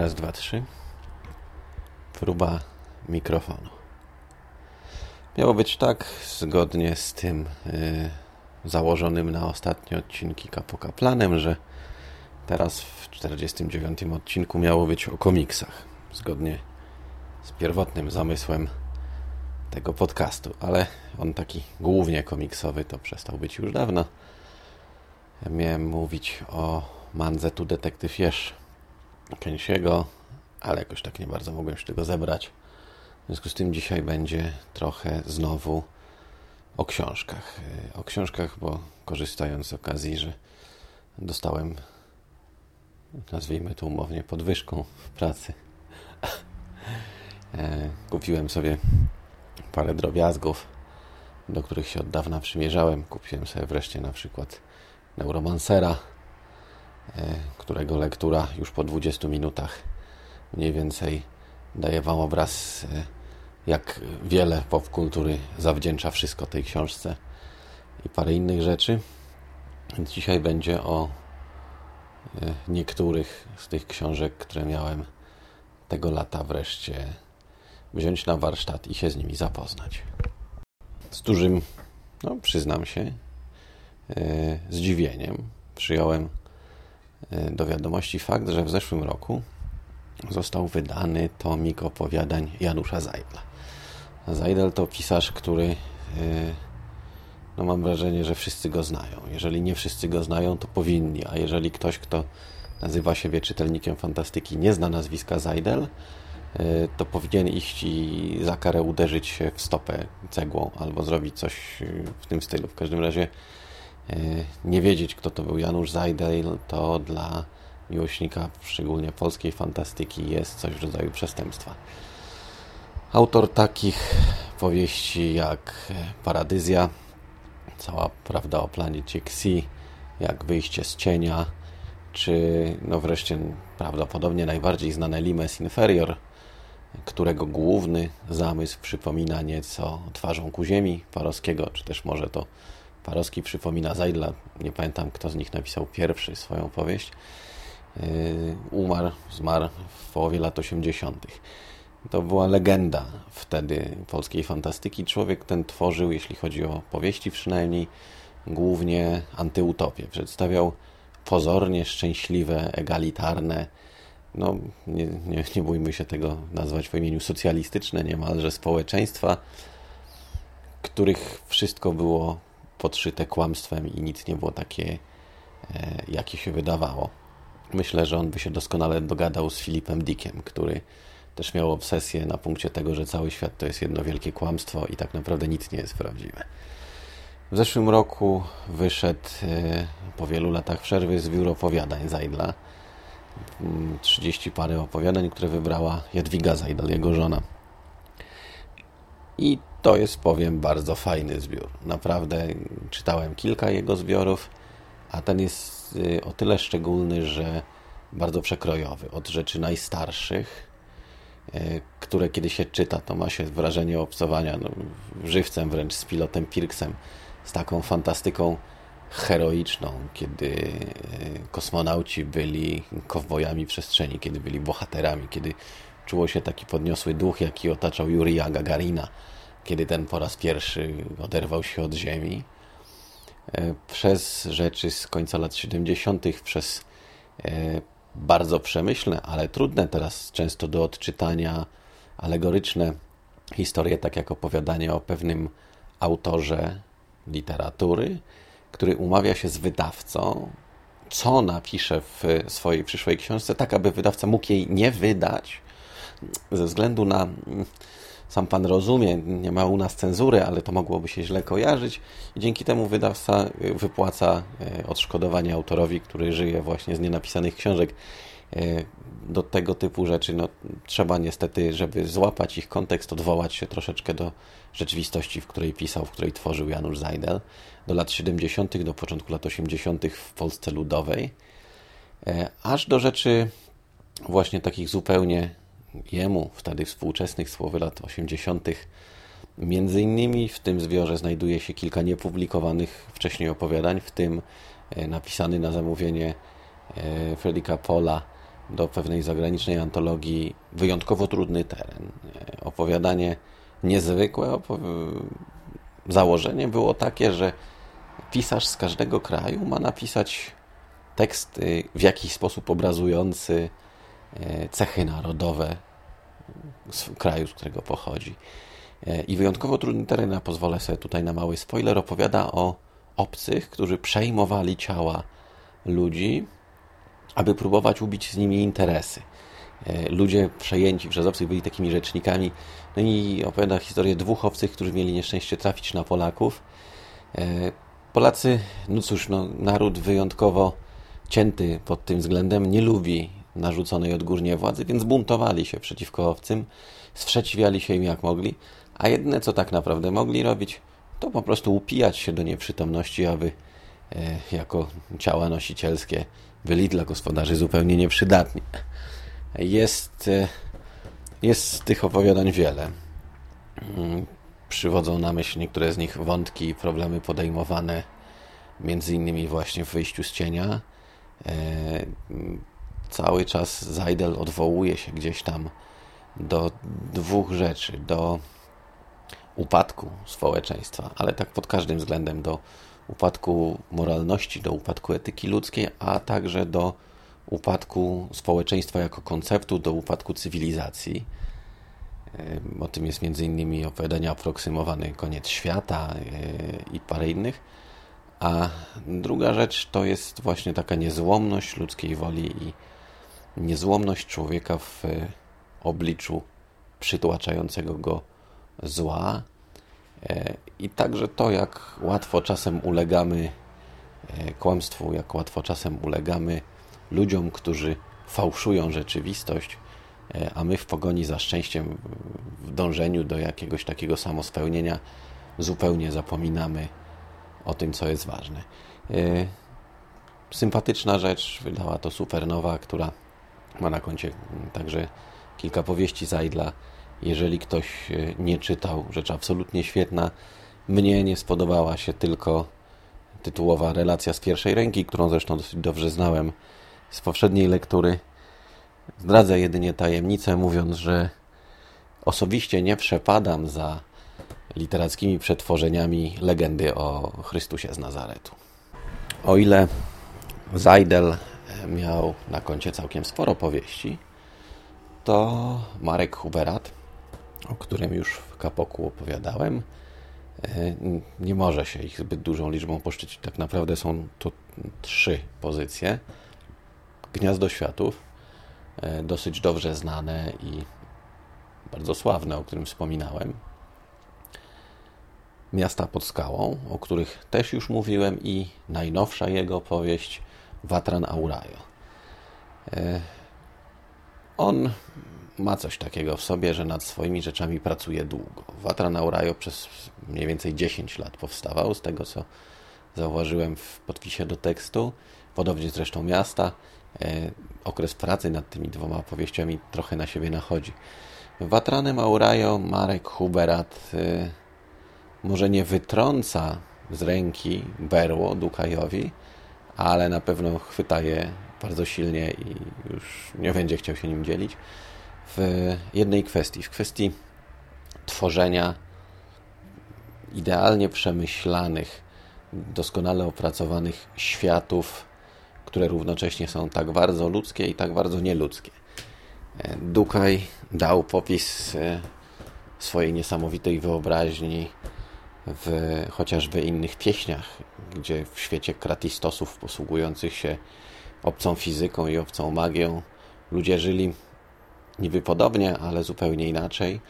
Raz, dwa, trzy. Próba mikrofonu. Miało być tak, zgodnie z tym yy, założonym na ostatnie odcinki Kapoka planem, że teraz w 49 odcinku miało być o komiksach. Zgodnie z pierwotnym zamysłem tego podcastu, ale on taki głównie komiksowy to przestał być już dawno. Miałem mówić o Mandze tu detektyw Jesz Kensiego, ale jakoś tak nie bardzo mogłem się tego zebrać. W związku z tym dzisiaj będzie trochę znowu o książkach. O książkach, bo korzystając z okazji, że dostałem, nazwijmy to umownie, podwyżką w pracy. E, kupiłem sobie parę drobiazgów, do których się od dawna przymierzałem. Kupiłem sobie wreszcie na przykład Neuromancera, którego lektura już po 20 minutach mniej więcej daje Wam obraz, e, jak wiele popkultury zawdzięcza wszystko tej książce i parę innych rzeczy. Dzisiaj będzie o e, niektórych z tych książek, które miałem tego lata wreszcie wziąć na warsztat i się z nimi zapoznać. Z dużym, no przyznam się, E, zdziwieniem przyjąłem e, do wiadomości fakt, że w zeszłym roku został wydany tomik opowiadań Janusza Zajdla. Zajdel to pisarz, który e, no mam wrażenie, że wszyscy go znają. Jeżeli nie wszyscy go znają, to powinni, a jeżeli ktoś, kto nazywa siebie czytelnikiem fantastyki, nie zna nazwiska Zajdel, to powinien iść i za karę uderzyć się w stopę cegłą albo zrobić coś w tym stylu. W każdym razie E, nie wiedzieć, kto to był Janusz Zajdel, to dla miłośnika szczególnie polskiej fantastyki jest coś w rodzaju przestępstwa. Autor takich powieści jak Paradyzja, cała prawda o planecie Xi, jak Wyjście z cienia, czy no wreszcie prawdopodobnie najbardziej znane Limes Inferior, którego główny zamysł przypomina nieco twarzą ku ziemi Parowskiego, czy też może to Parowski przypomina Zajdla. Nie pamiętam, kto z nich napisał pierwszy swoją powieść. Yy, umarł, zmarł w połowie lat 80. To była legenda wtedy polskiej fantastyki. Człowiek ten tworzył, jeśli chodzi o powieści przynajmniej, głównie antyutopię. Przedstawiał pozornie szczęśliwe, egalitarne, no nie, nie, nie bójmy się tego nazwać po imieniu socjalistyczne niemalże społeczeństwa, których wszystko było podszyte kłamstwem i nic nie było takie, e, jakie się wydawało. Myślę, że on by się doskonale dogadał z Filipem Dickiem, który też miał obsesję na punkcie tego, że cały świat to jest jedno wielkie kłamstwo i tak naprawdę nic nie jest prawdziwe. W zeszłym roku wyszedł e, po wielu latach przerwy zbiór opowiadań Zajdla. 30 parę opowiadań, które wybrała Jadwiga Zajdal, jego żona. I to jest, powiem, bardzo fajny zbiór. Naprawdę czytałem kilka jego zbiorów, a ten jest y, o tyle szczególny, że bardzo przekrojowy. Od rzeczy najstarszych, y, które kiedy się czyta, to ma się wrażenie obcowania no, żywcem wręcz z pilotem Pirksem, z taką fantastyką heroiczną, kiedy y, kosmonauci byli kowbojami przestrzeni, kiedy byli bohaterami, kiedy czuło się taki podniosły duch, jaki otaczał Jurija Gagarina kiedy ten po raz pierwszy oderwał się od ziemi, e, przez rzeczy z końca lat 70., przez e, bardzo przemyślne, ale trudne teraz często do odczytania, alegoryczne historie, tak jak opowiadanie o pewnym autorze literatury, który umawia się z wydawcą, co napisze w swojej przyszłej książce, tak aby wydawca mógł jej nie wydać ze względu na sam pan rozumie, nie ma u nas cenzury, ale to mogłoby się źle kojarzyć i dzięki temu wydawca y, wypłaca y, odszkodowanie autorowi, który żyje właśnie z nienapisanych książek. Y, do tego typu rzeczy no, trzeba niestety, żeby złapać ich kontekst, odwołać się troszeczkę do rzeczywistości, w której pisał, w której tworzył Janusz Zajdel, do lat 70., do początku lat 80. w Polsce Ludowej, aż do rzeczy właśnie takich zupełnie jemu, wtedy współczesnych słowy lat 80. Między innymi w tym zbiorze znajduje się kilka niepublikowanych wcześniej opowiadań, w tym e, napisany na zamówienie e, Fredrika Pola do pewnej zagranicznej antologii Wyjątkowo trudny teren. Opowiadanie niezwykłe. Założenie było takie, że pisarz z każdego kraju ma napisać teksty w jakiś sposób obrazujący e, cechy narodowe kraju, z którego pochodzi. E, I wyjątkowo trudny teren, ja pozwolę sobie tutaj na mały spoiler, opowiada o obcych, którzy przejmowali ciała ludzi, aby próbować ubić z nimi interesy. E, ludzie przejęci przez obcych byli takimi rzecznikami. No i opowiada historię dwóch obcych, którzy mieli nieszczęście trafić na Polaków. Polacy, no cóż, no, naród wyjątkowo cięty pod tym względem, nie lubi narzuconej odgórnie władzy, więc buntowali się przeciwko owcym, sprzeciwiali się im jak mogli, a jedyne co tak naprawdę mogli robić, to po prostu upijać się do nieprzytomności, aby e, jako ciała nosicielskie byli dla gospodarzy zupełnie nieprzydatni. Jest, e, jest tych opowiadań wiele. Mm, przywodzą na myśl niektóre z nich wątki i problemy podejmowane między innymi właśnie w wyjściu z cienia. E, cały czas Zajdel odwołuje się gdzieś tam do dwóch rzeczy, do upadku społeczeństwa, ale tak pod każdym względem, do upadku moralności, do upadku etyki ludzkiej, a także do upadku społeczeństwa jako konceptu, do upadku cywilizacji. O tym jest m.in. opowiadanie aproksymowany koniec świata e, i parę innych. A druga rzecz to jest właśnie taka niezłomność ludzkiej woli i niezłomność człowieka w obliczu przytłaczającego go zła. E, I także to, jak łatwo czasem ulegamy e, kłamstwu, jak łatwo czasem ulegamy ludziom, którzy fałszują rzeczywistość, E, a my w pogoni za szczęściem, w dążeniu do jakiegoś takiego samospełnienia, zupełnie zapominamy o tym, co jest ważne. E, sympatyczna rzecz, wydała to Supernowa, która ma na koncie także kilka powieści Zajdla. Jeżeli ktoś e, nie czytał, rzecz absolutnie świetna. Mnie nie spodobała się tylko tytułowa relacja z pierwszej ręki, którą zresztą dosyć dobrze znałem z poprzedniej lektury. Zdradzę jedynie tajemnicę, mówiąc, że osobiście nie przepadam za literackimi przetworzeniami legendy o Chrystusie z Nazaretu. O ile Zajdel miał na koncie całkiem sporo powieści, to Marek Huberat, o którym już w Kapoku opowiadałem, nie może się ich zbyt dużą liczbą poszczycić. Tak naprawdę są to trzy pozycje. Gniazdo Światów, E, dosyć dobrze znane i bardzo sławne, o którym wspominałem. Miasta pod skałą, o których też już mówiłem, i najnowsza jego powieść Watran Aurajo. E, on ma coś takiego w sobie, że nad swoimi rzeczami pracuje długo. Watran Aurajo przez mniej więcej 10 lat powstawał, z tego co zauważyłem w podpisie do tekstu. Podobnie zresztą miasta. E, okres pracy nad tymi dwoma powieściami trochę na siebie nachodzi. Watranem Aurajo Marek Huberat e, może nie wytrąca z ręki berło Dukajowi, ale na pewno chwyta je bardzo silnie i już nie będzie chciał się nim dzielić w jednej kwestii, w kwestii tworzenia idealnie przemyślanych, doskonale opracowanych światów które równocześnie są tak bardzo ludzkie i tak bardzo nieludzkie. E, Dukaj dał popis e, swojej niesamowitej wyobraźni w chociażby innych pieśniach, gdzie w świecie kratistosów posługujących się obcą fizyką i obcą magią ludzie żyli niby podobnie, ale zupełnie inaczej.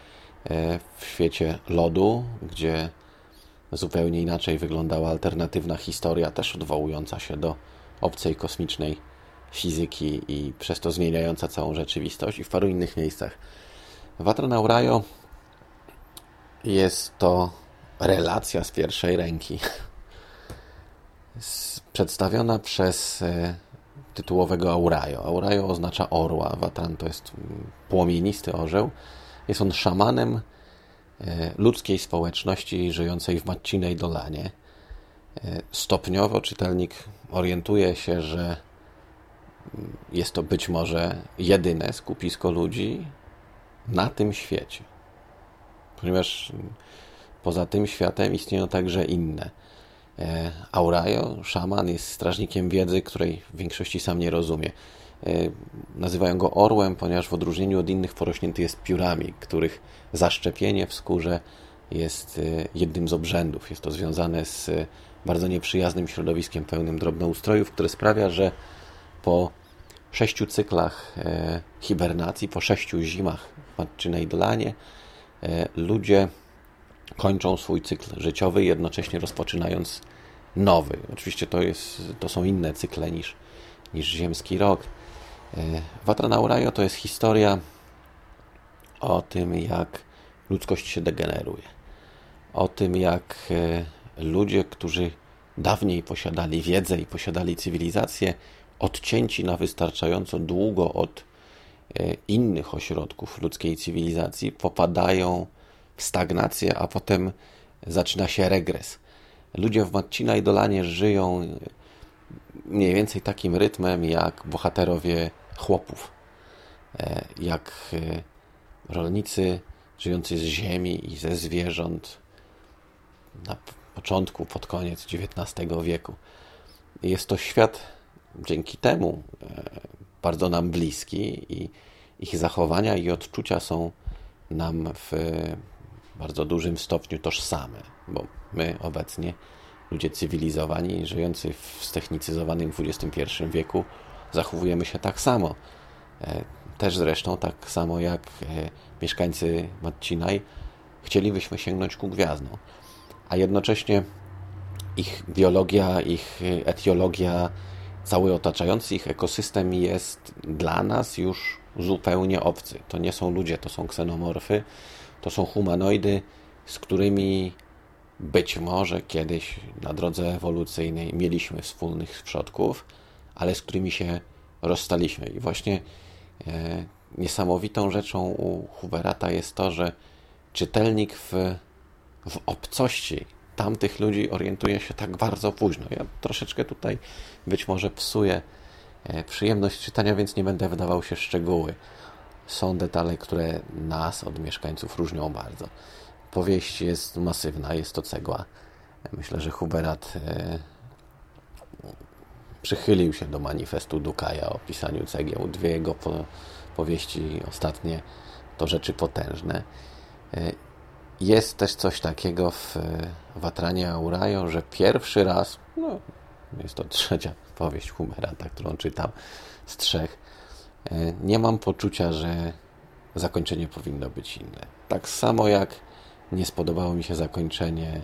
E, w świecie lodu, gdzie zupełnie inaczej wyglądała alternatywna historia, też odwołująca się do obcej kosmicznej fizyki i przez to zmieniająca całą rzeczywistość i w paru innych miejscach. Watra Naurajo jest to relacja z pierwszej ręki przedstawiona przez e, tytułowego Aurajo. Aurajo oznacza orła, Watran to jest płomienisty orzeł. Jest on szamanem e, ludzkiej społeczności żyjącej w Macinej Dolanie. E, stopniowo czytelnik orientuje się, że jest to być może jedyne skupisko ludzi na tym świecie. Ponieważ poza tym światem istnieją także inne. E, Aurajo, szaman, jest strażnikiem wiedzy, której w większości sam nie rozumie. E, nazywają go orłem, ponieważ w odróżnieniu od innych porośnięty jest piórami, których zaszczepienie w skórze jest e, jednym z obrzędów. Jest to związane z bardzo nieprzyjaznym środowiskiem pełnym drobnoustrojów, które sprawia, że po sześciu cyklach hibernacji, po sześciu zimach w matczynej dolanie, ludzie kończą swój cykl życiowy, jednocześnie rozpoczynając nowy. Oczywiście to, jest, to są inne cykle niż, niż ziemski rok. E, Naurajo to jest historia o tym, jak ludzkość się degeneruje. O tym, jak e, ludzie, którzy dawniej posiadali wiedzę i posiadali cywilizację, odcięci na wystarczająco długo od e, innych ośrodków ludzkiej cywilizacji, popadają stagnację, a potem zaczyna się regres. Ludzie w Macina i Dolanie żyją mniej więcej takim rytmem jak bohaterowie chłopów, e, jak e, rolnicy żyjący z ziemi i ze zwierząt na początku, pod koniec XIX wieku. Jest to świat dzięki temu e, bardzo nam bliski i ich zachowania i odczucia są nam w bardzo dużym stopniu tożsame, bo my obecnie, ludzie cywilizowani, żyjący w ztechnicyzowanym XXI wieku, zachowujemy się tak samo. E, też zresztą tak samo jak e, mieszkańcy Matcinaj chcielibyśmy sięgnąć ku gwiazdom. A jednocześnie ich biologia, ich etiologia, cały otaczający ich ekosystem jest dla nas już zupełnie obcy. To nie są ludzie, to są ksenomorfy, to są humanoidy, z którymi być może kiedyś na drodze ewolucyjnej mieliśmy wspólnych przodków, ale z którymi się rozstaliśmy. I właśnie e, niesamowitą rzeczą u Huberata jest to, że czytelnik w, w obcości tamtych ludzi orientuje się tak bardzo późno. Ja troszeczkę tutaj być może psuję e, przyjemność czytania, więc nie będę wydawał się szczegóły są detale, które nas od mieszkańców różnią bardzo. Powieść jest masywna, jest to cegła. Myślę, że Huberat e, przychylił się do manifestu Dukaja o pisaniu cegieł. Dwie jego po, powieści ostatnie to rzeczy potężne. E, jest też coś takiego w Watranie Aurajo, że pierwszy raz, no, jest to trzecia powieść Huberata, którą czytam z trzech, nie mam poczucia, że zakończenie powinno być inne. Tak samo jak nie spodobało mi się zakończenie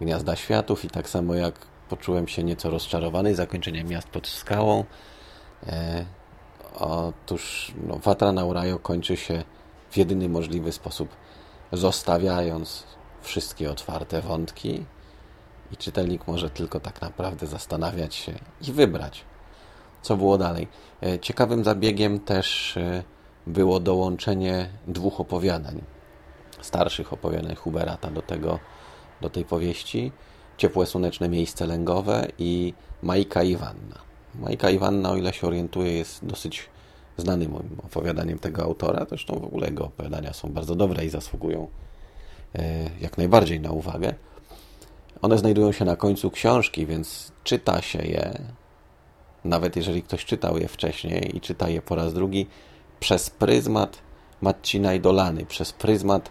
Gniazda Światów i tak samo jak poczułem się nieco rozczarowany zakończeniem Miast pod skałą. E, otóż no, Watra kończy się w jedyny możliwy sposób, zostawiając wszystkie otwarte wątki i czytelnik może tylko tak naprawdę zastanawiać się i wybrać, co było dalej. E, ciekawym zabiegiem też e, było dołączenie dwóch opowiadań, starszych opowiadań Huberata do, tego, do tej powieści. Ciepłe, słoneczne miejsce lęgowe i Majka Iwanna. Majka Iwanna, o ile się orientuję, jest dosyć znanym opowiadaniem tego autora. Zresztą w ogóle jego opowiadania są bardzo dobre i zasługują e, jak najbardziej na uwagę. One znajdują się na końcu książki, więc czyta się je nawet jeżeli ktoś czytał je wcześniej i czyta je po raz drugi, przez pryzmat Matcina i Dolany, przez pryzmat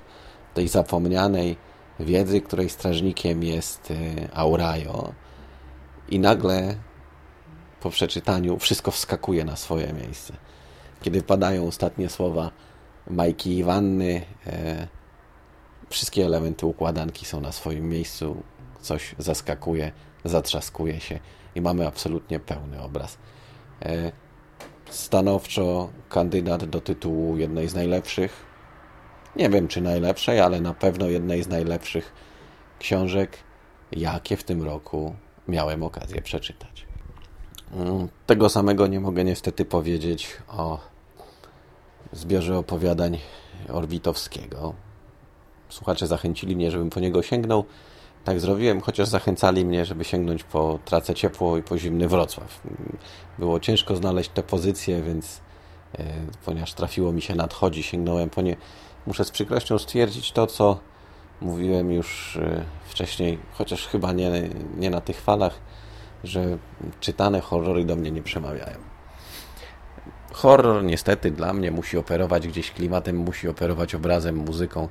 tej zapomnianej wiedzy, której strażnikiem jest y, Aurajo. I nagle po przeczytaniu wszystko wskakuje na swoje miejsce. Kiedy padają ostatnie słowa Majki i Wanny, e, wszystkie elementy układanki są na swoim miejscu, coś zaskakuje, zatrzaskuje się i mamy absolutnie pełny obraz. E, stanowczo kandydat do tytułu jednej z najlepszych, nie wiem czy najlepszej, ale na pewno jednej z najlepszych książek, jakie w tym roku miałem okazję przeczytać. Mm, tego samego nie mogę niestety powiedzieć o zbiorze opowiadań Orbitowskiego. Słuchacze zachęcili mnie, żebym po niego sięgnął. Tak zrobiłem, chociaż zachęcali mnie, żeby sięgnąć po tracę ciepło i po zimny Wrocław. Było ciężko znaleźć te pozycje, więc e, ponieważ trafiło mi się nadchodzi, sięgnąłem po nie. Muszę z przykrością stwierdzić to, co mówiłem już e, wcześniej, chociaż chyba nie, nie na tych falach, że czytane horrory do mnie nie przemawiają. Horror niestety dla mnie musi operować gdzieś klimatem, musi operować obrazem, muzyką.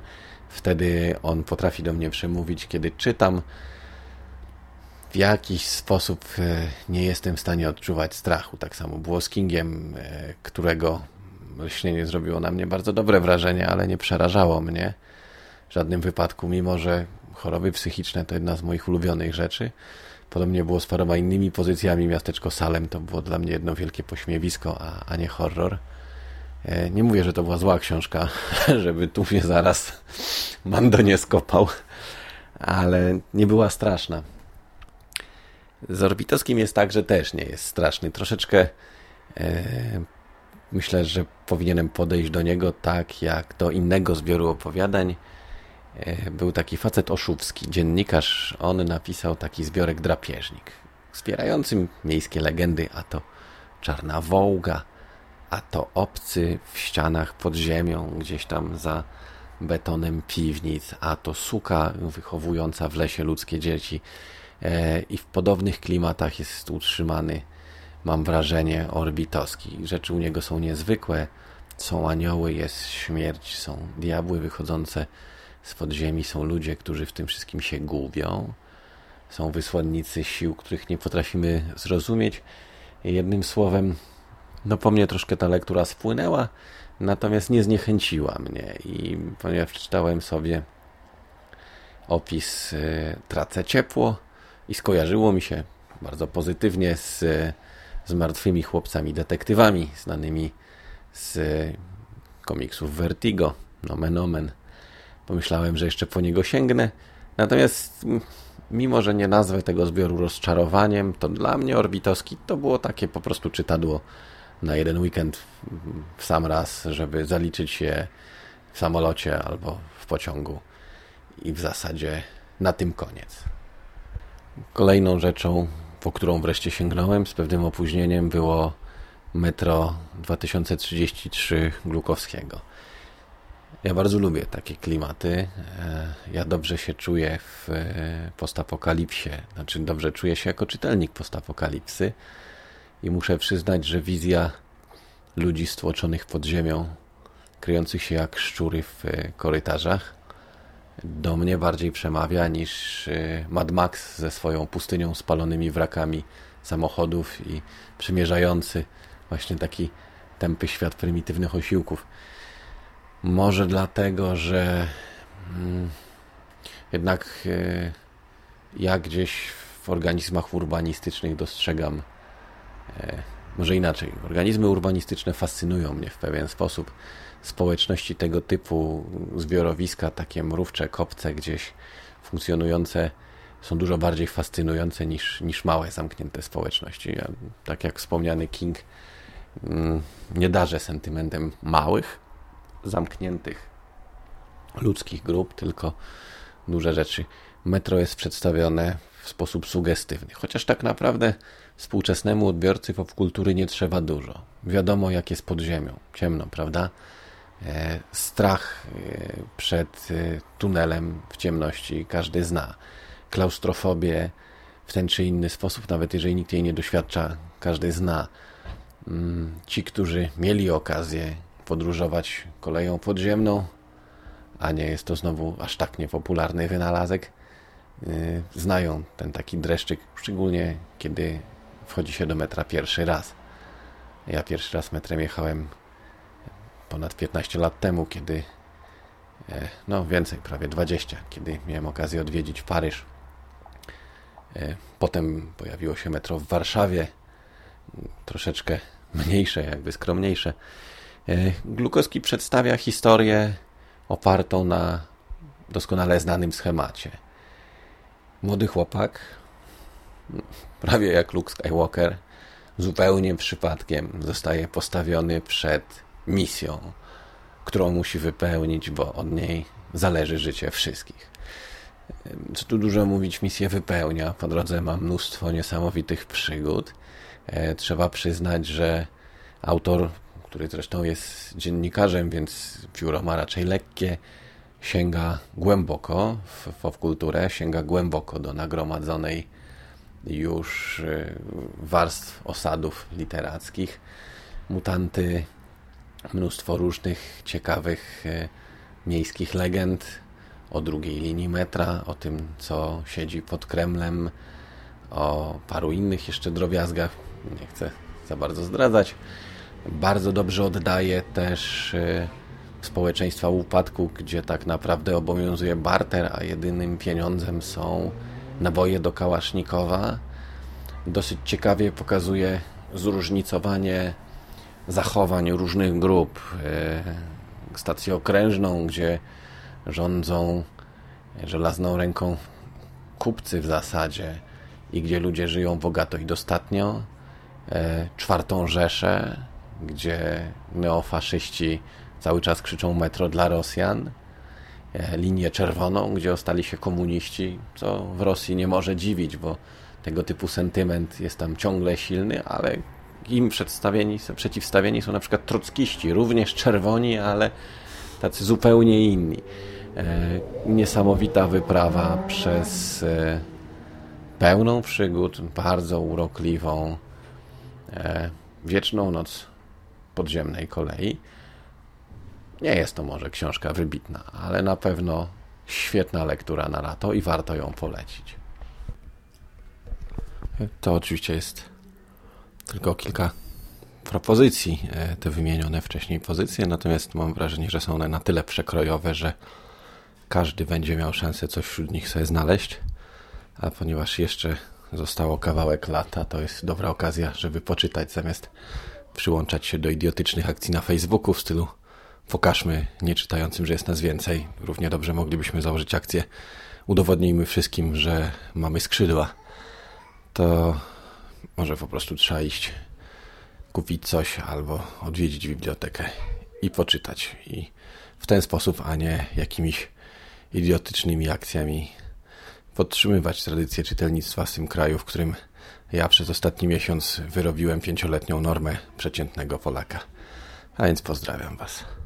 Wtedy on potrafi do mnie przemówić, kiedy czytam. W jakiś sposób e, nie jestem w stanie odczuwać strachu. Tak samo było z Kingiem, e, którego lśnienie zrobiło na mnie bardzo dobre wrażenie, ale nie przerażało mnie w żadnym wypadku, mimo że choroby psychiczne to jedna z moich ulubionych rzeczy. Podobnie było z paroma innymi pozycjami. Miasteczko Salem to było dla mnie jedno wielkie pośmiewisko, a, a nie horror. E, nie mówię, że to była zła książka, żeby tu mnie zaraz Mando nie skopał, ale nie była straszna. Z Orbitowskim jest tak, że też nie jest straszny. Troszeczkę e, myślę, że powinienem podejść do niego tak, jak do innego zbioru opowiadań. E, był taki facet Oszówski, dziennikarz. On napisał taki zbiorek Drapieżnik, wspierającym miejskie legendy, a to Czarna Wołga, a to obcy w ścianach pod ziemią, gdzieś tam za betonem piwnic, a to suka wychowująca w lesie ludzkie dzieci. E, I w podobnych klimatach jest utrzymany, mam wrażenie, Orbitowski. Rzeczy u niego są niezwykłe. Są anioły, jest śmierć, są diabły wychodzące z podziemi, są ludzie, którzy w tym wszystkim się gubią. Są wysłannicy sił, których nie potrafimy zrozumieć. Jednym słowem, no po mnie troszkę ta lektura spłynęła, natomiast nie zniechęciła mnie i ponieważ czytałem sobie opis y, Tracę ciepło i skojarzyło mi się bardzo pozytywnie z, z martwymi chłopcami detektywami znanymi z komiksów Vertigo, nomen omen. Pomyślałem, że jeszcze po niego sięgnę, natomiast mimo, że nie nazwę tego zbioru rozczarowaniem, to dla mnie Orbitowski to było takie po prostu czytadło na jeden weekend w sam raz, żeby zaliczyć się w samolocie albo w pociągu. I w zasadzie na tym koniec. Kolejną rzeczą, po którą wreszcie sięgnąłem z pewnym opóźnieniem, było Metro 2033 Glukowskiego. Ja bardzo lubię takie klimaty. E, ja dobrze się czuję w e, postapokalipsie. Znaczy, dobrze czuję się jako czytelnik postapokalipsy. I muszę przyznać, że wizja ludzi stłoczonych pod ziemią, kryjących się jak szczury w e, korytarzach, do mnie bardziej przemawia niż e, Mad Max ze swoją pustynią spalonymi wrakami samochodów i przymierzający właśnie taki tępy świat prymitywnych osiłków. Może dlatego, że mm, jednak e, ja gdzieś w organizmach urbanistycznych dostrzegam może inaczej, organizmy urbanistyczne fascynują mnie w pewien sposób. Społeczności tego typu, zbiorowiska, takie mrówcze kopce gdzieś funkcjonujące są dużo bardziej fascynujące niż, niż małe, zamknięte społeczności. Ja, tak jak wspomniany King, mm, nie darzę sentymentem małych, zamkniętych ludzkich grup, tylko duże rzeczy. Metro jest przedstawione w sposób sugestywny, chociaż tak naprawdę Współczesnemu odbiorcy popkultury nie trzeba dużo. Wiadomo, jak jest pod ziemią. Ciemno, prawda? E, strach e, przed e, tunelem w ciemności każdy zna. Klaustrofobię w ten czy inny sposób, nawet jeżeli nikt jej nie doświadcza, każdy zna. Mm, ci, którzy mieli okazję podróżować koleją podziemną, a nie jest to znowu aż tak niepopularny wynalazek, znają ten taki dreszczyk, szczególnie kiedy wchodzi się do metra pierwszy raz. Ja pierwszy raz metrem jechałem ponad 15 lat temu, kiedy e, no więcej, prawie 20, kiedy miałem okazję odwiedzić Paryż. E, potem pojawiło się metro w Warszawie, troszeczkę mniejsze, jakby skromniejsze. E, Glukowski przedstawia historię opartą na doskonale znanym schemacie. Młody chłopak prawie jak Luke Skywalker, zupełnie przypadkiem zostaje postawiony przed misją, którą musi wypełnić, bo od niej zależy życie wszystkich. Co tu dużo mówić, misję wypełnia. Po drodze ma mnóstwo niesamowitych przygód. E, trzeba przyznać, że autor, który zresztą jest dziennikarzem, więc pióro ma raczej lekkie, sięga głęboko w popkulturę, sięga głęboko do nagromadzonej już e, warstw osadów literackich. Mutanty, mnóstwo różnych ciekawych e, miejskich legend o drugiej linii metra, o tym, co siedzi pod Kremlem, o paru innych jeszcze drobiazgach. Nie chcę za bardzo zdradzać. Bardzo dobrze oddaje też y, społeczeństwa upadku, gdzie tak naprawdę obowiązuje barter, a jedynym pieniądzem są naboje do Kałasznikowa. Dosyć ciekawie pokazuje zróżnicowanie zachowań różnych grup. Y, stację okrężną, gdzie rządzą żelazną ręką kupcy w zasadzie i gdzie ludzie żyją bogato i dostatnio. E, czwartą Rzeszę, gdzie neofaszyści cały czas krzyczą metro dla Rosjan. E, linię czerwoną, gdzie ostali się komuniści, co w Rosji nie może dziwić, bo tego typu sentyment jest tam ciągle silny, ale im przedstawieni, przeciwstawieni są na przykład trockiści, również czerwoni, ale tacy zupełnie inni. E, niesamowita wyprawa przez e, pełną przygód, bardzo urokliwą, e, wieczną noc podziemnej kolei. Nie jest to może książka wybitna, ale na pewno świetna lektura na lato i warto ją polecić. To oczywiście jest tylko kilka propozycji, te wymienione wcześniej pozycje, natomiast mam wrażenie, że są one na tyle przekrojowe, że każdy będzie miał szansę coś wśród nich sobie znaleźć. A ponieważ jeszcze zostało kawałek lata, to jest dobra okazja, żeby poczytać zamiast przyłączać się do idiotycznych akcji na Facebooku w stylu pokażmy nieczytającym, że jest nas więcej. Równie dobrze moglibyśmy założyć akcję udowodnijmy wszystkim, że mamy skrzydła. To może po prostu trzeba iść kupić coś albo odwiedzić bibliotekę i poczytać. I w ten sposób, a nie jakimiś idiotycznymi akcjami podtrzymywać tradycję czytelnictwa w tym kraju, w którym ja przez ostatni miesiąc wyrobiłem pięcioletnią normę przeciętnego Polaka. A więc pozdrawiam Was.